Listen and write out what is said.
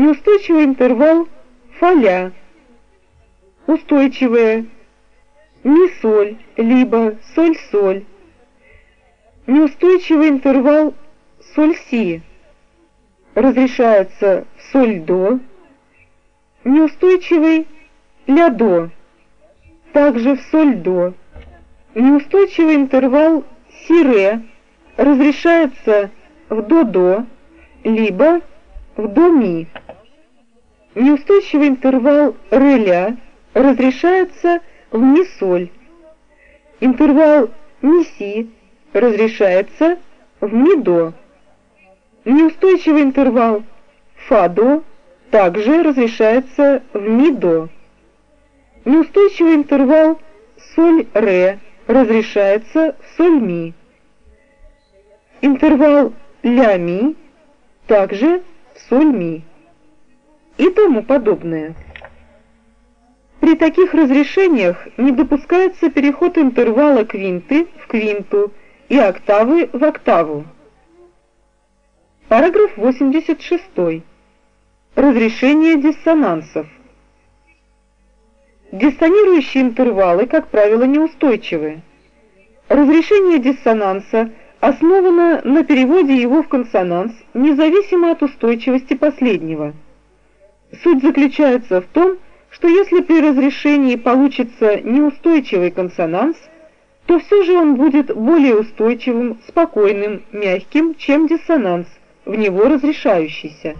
Неустойчивый интервал фоля. Устойчивая ми-соль, либо соль-соль. Неустойчивый интервал соль-си. Разрешается в соль-до. Неустойчивый ля-до. Также в соль-до. Неустойчивый интервал си-ре разрешается в до-до, либо в до-ми. Неустойчивый интервал ре-ля разрешается в ми-соль. Интервал ми-си разрешается в ми-до. Неустойчивый интервал фа-до также разрешается в ми-до. Неустойчивый интервал соль-ре разрешается в соль-ми. Интервал ля-ми также в соль-ми и тому подобное. При таких разрешениях не допускается переход интервала квинты в квинту и октавы в октаву. Параграф 86. Разрешение диссонансов. Диссонирующие интервалы, как правило, неустойчивы. Разрешение диссонанса основано на переводе его в консонанс, независимо от устойчивости последнего. Суть заключается в том, что если при разрешении получится неустойчивый консонанс, то все же он будет более устойчивым, спокойным, мягким, чем диссонанс, в него разрешающийся.